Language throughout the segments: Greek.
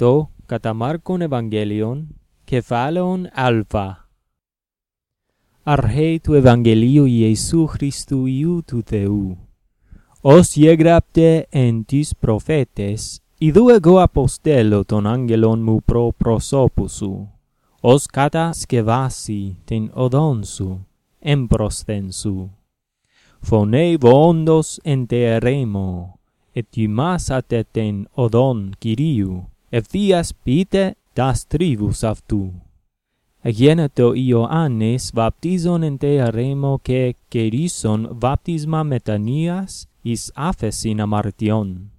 αυτό κατά Μάρκον Ευαγγέλιον, κεφάλαιον Α. Αρχαίοι του Ευαγγελίου Ιησού Χριστού Ιού του Θεού. Ως γεγράπτε εν τις προφέτες, ιδού εγώ αποστέλω τον άγγελον μου προ προσώπου σου, ως κατασκευάσει την οδόν σου, εμπροσθεν σου. Φωνέ βόντος εν τε ερέμω, ετοιμάσατε την οδόν Κυρίου, ευθείας πείτε τας τρίβους αυτού. Εγένετο Ιωάννης βαπτίζον εν τε αρέμο και κερίσον βαπτίσμα μετανοίας εις άφεσιν αμαρτιών.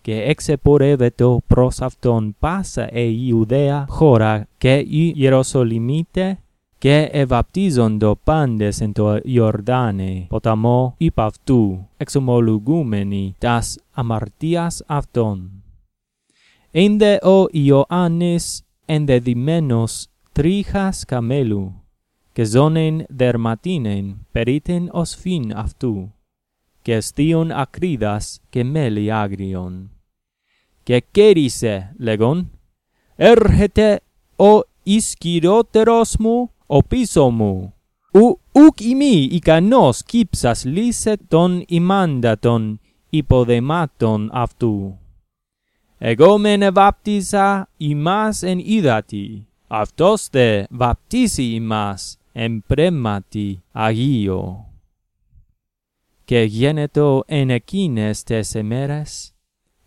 Και εξεπορεύετο προς αυτόν πάσα ε Ιουδαία χώρα και η Ιεροσολυμίτε και ευαπτίζοντο πάντες εν το Ιορδάνε ποταμό υπ' αυτού εξομολογούμενοι τας αμαρτίας αυτών. Ένδε ο Ιωάννης ενδεδημένος τρίχας καμέλου, και ζώνεν δερματίνεν περίτεν ως φύν αυτού, και εστίον ακρίδας και μέλι άγριον. Και κέρισε, λέγον, έρχεται ο ισκυρότερος μου, ο πίσω μου, ου ουκ ημί ικανός κύψας λύσε τον ημάντα των υποδεμάτων αυτού. Εγώ μεν βάπτισα ημάς εν ύδατη, αυτός δε βαπτίσει ημάς εν πρέμματι Αγίο. Και γένετο εν εκείνες τες εμέρες,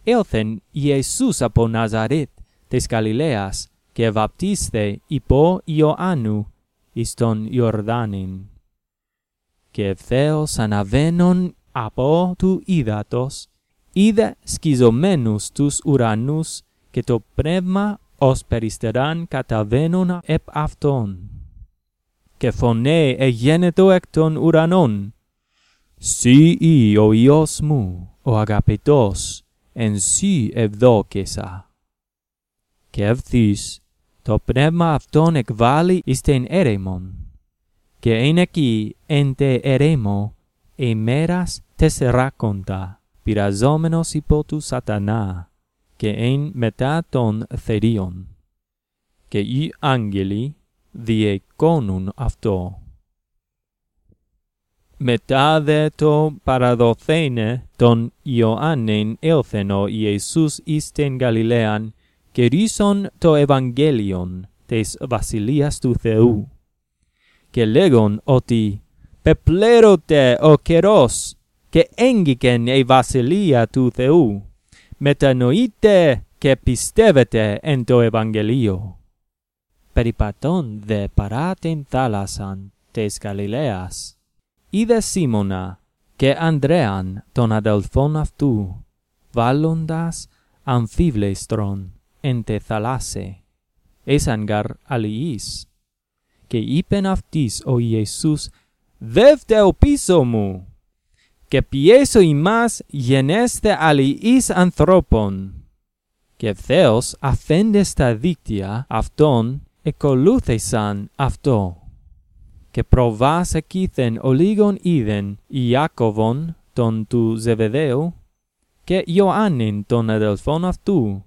έλθεν Ιησούς από Ναζαρέτ της Γαλιλαίας και βαπτίστε υπό Ιωάννου εις τον Ιορδάνην. Και ευθέως αναβαίνον από του ύδατος, είδε σκιζομένους τους ουρανούς και το πνεύμα ως περιστεράν καταβαίνουν επ αυτόν. Και φωνέ εγένετο εκ των ουρανών. Σύ ή ο Υιός μου, ο αγαπητός, εν σύ ευδόκεσα. Και ευθύς, το πνεύμα αυτόν εκβάλλει εις την έρημον. Και εν εκεί εν τε ερήμο, ημέρας τεσσεράκοντα, πειραζόμενος υπό του σατανά και εν μετά των θερίων. Και οι άγγελοι διεκόνουν αυτό. Μετά δε το παραδοθένε τον Ιωάννην έλθεν ο Ιησούς εις την Γαλιλαίαν και ρίσον το Ευαγγέλιον της Βασιλείας του Θεού. Και λέγον ότι πεπλέρωτε ο καιρός και έγκυκεν η Βασιλεία του Θεού μετανοείτε και πιστεύετε εν το Ευαγγελίο. Περιπατών δε παρά την θάλασσαν της Γαλιλαίας, είδε Σίμωνα και Ανδρέαν τον αδελφόν αυτού, βάλλοντας αμφίβλεστρον εν τε θαλάσσε, έσαν γαρ αλληλείς. Και είπεν αυτής ο Ιησούς, «Δεύτε ο πίσω μου!» Και πιέσω ημάς γενέστε αλληλείς ανθρώπων. Και ευθέως αφέντες τα δίκτυα αυτών εκολούθησαν αυτό. Και προβάς εκείθεν ολίγων είδεν Ιάκωβον τον του Ζεβεδαίου και Ιωάννην τον αδελφόν αυτού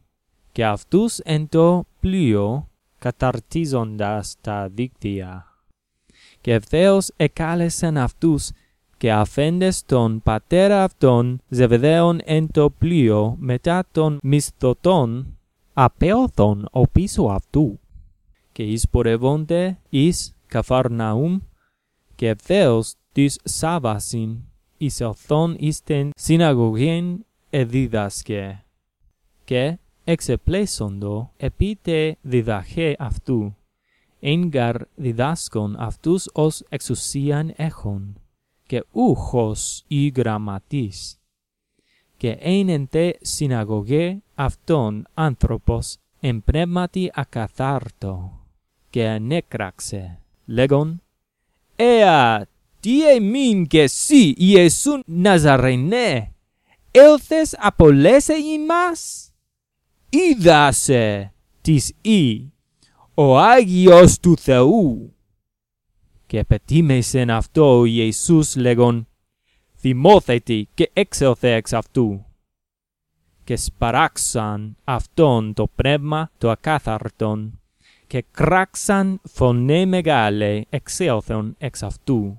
και αυτούς εν το πλοίο καταρτίζοντας τα δίκτυα. Και ευθέως εκάλεσαν αυτούς και αφέντες τον πατέρα αυτών Ζεβεδαίων εν το πλοίο μετά των μισθωτών απέλθον ο πίσω αυτού. Και εισπορευόνται εις Καφαρναούμ και ευθέως της Σάββασιν εισελθόν εις την συναγωγήν εδίδασκε. Και εξεπλέσοντο επί τε διδαχέ αυτού εγκαρ διδάσκον αυτούς ως εξουσίαν έχων και ούχος η γραμματής. Και εν τε συναγωγέ αυτόν άνθρωπος εν πνεύματι ακαθάρτο και ανέκραξε, λέγον, «Εα, τι εμήν και σύ, Ιεσούν Ναζαρενέ, έλθες απολέσε ημάς, είδασε της ή, ο Άγιος του Θεού, και πετίμεσεν αυτό ο Ιησούς λέγον, θυμόθετη και έξελθε εξ αυτού. και σπαράξαν αυτόν το πνεύμα το ακάθαρτον, και κράξαν φωνέ μεγάλε εξέλθον εξ αυτού.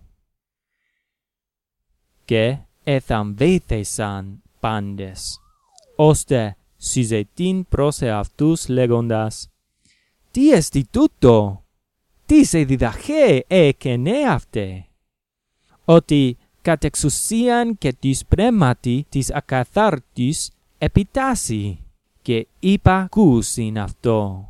Και εθαμβήθησαν πάντες, ώστε συζητήν προς εαυτούς λέγοντας «Τι εστι τούτο, τι σε διδαχέ έκαινε αυτέ» ότι κατ' εξουσίαν και της πνεύματι της ακαθάρτης επιτάσσει και είπα κούσιν αυτό.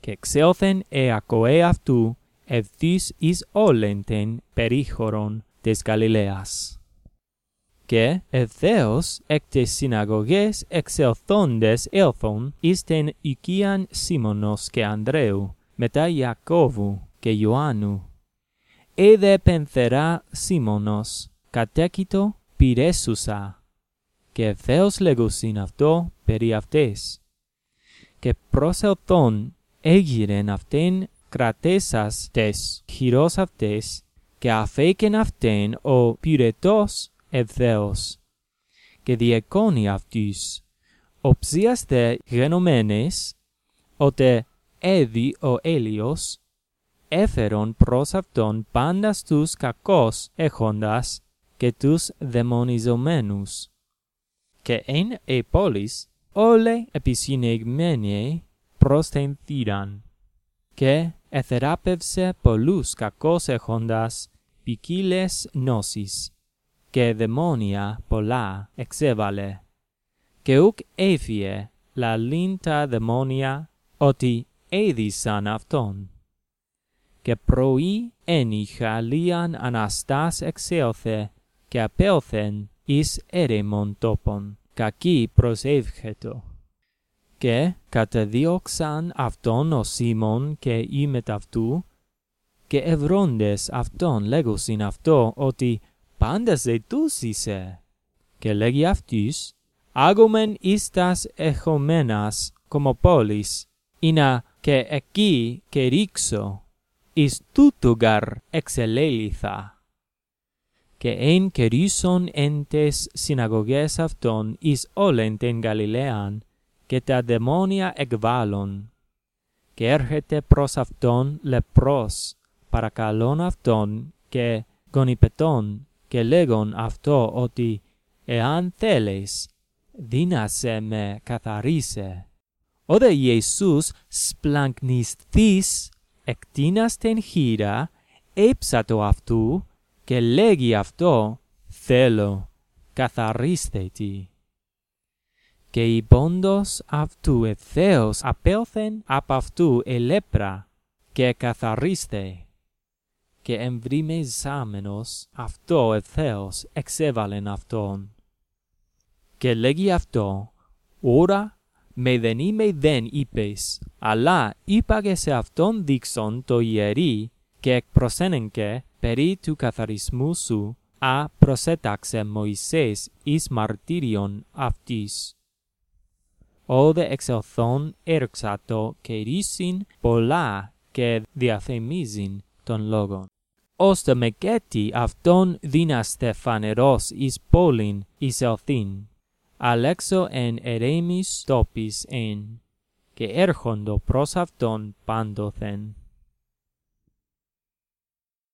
Και εξέλθεν εακοέ αυτού ευθύς εις όλεν τεν περίχωρον της Γαλιλαίας. Και ευθέως εκ τες συναγωγές εξελθόντες έλθον εις τεν οικίαν Σίμωνος και Ανδρέου, μετά Ιακώβου και Ιωάννου. Έδε πενθερά Σίμωνος, κατέκητο πυρέσουσα, και ευθέως λέγουσιν αυτό περί αυτές. Και προσελθόν έγιρεν αυτήν κρατέσας τες χειρός αυτές, και αφέκεν αυτήν ο πυρετός ευθέως. Και διεκόνει αυτούς, οψίας δε γενομένες, οτε έδι ο Έλιος, έφερον προς αυτόν πάντας τους κακός έχοντας και τους δαιμονιζομένους. Και εν η πόλης όλε επισυνεγμένοι προς την θύραν. Και εθεράπευσε πολλούς κακός έχοντας ποικίλες νόσεις και δαιμόνια πολλά εξέβαλε. Και ουκ έφυγε λαλήν τα δαιμόνια ότι έδισαν αυτόν. Και πρωί ένιχα λίαν αναστάς εξέλθε και απέλθεν εις έρεμον τόπον, κακή προσεύχετο. Και κατεδίωξαν αυτόν ο Σίμων και οι μεταυτού, και ευρώντες αυτόν λέγουσιν αυτό ότι πάντα ζητούς είσαι. Και λέγει αυτούς, άγομεν εις τας εχομένας κομοπόλης, εινά και εκεί και ρίξω, εις τούτου γαρ εξελέληθα. Και εν κερίσον εν τες συναγωγές αυτών εις όλεν την Γαλιλαίαν, και τα δαιμόνια εκβάλλον. Και έρχεται προς αυτόν λεπρός, παρακαλών αυτόν και γονιπετών και λέγον αυτό ότι εάν θέλεις, δίνασε με καθαρίσε. Όδε Ιησούς σπλαγνιστής εκτείνας την χείρα, έψατο αυτού και λέγει αυτό, θέλω, καθαρίστε τι. Και η πόντος αυτού ευθέως απέλθεν απ' αυτού ελέπρα και καθαρίστε και εμβριμεζάμενος αυτό ευθέως εξέβαλεν αυτόν. Και λέγει αυτό, «Ωρα με δεν είμαι δεν είπες, αλλά είπα σε αυτόν δείξον το ιερή και εκπροσένενκε περί του καθαρισμού σου, α προσέταξε Μωυσές εις μαρτύριον αυτής. Όδε εξελθόν έρξατο και ρίσιν πολλά και διαφημίζειν των λόγων ώστε μεκέτι αυτόν δίναστε φανερός εις πόλην εις ελθύν, αλέξω εν ερέμις τόπις εν, και έρχοντο προς αυτόν πάντοθεν.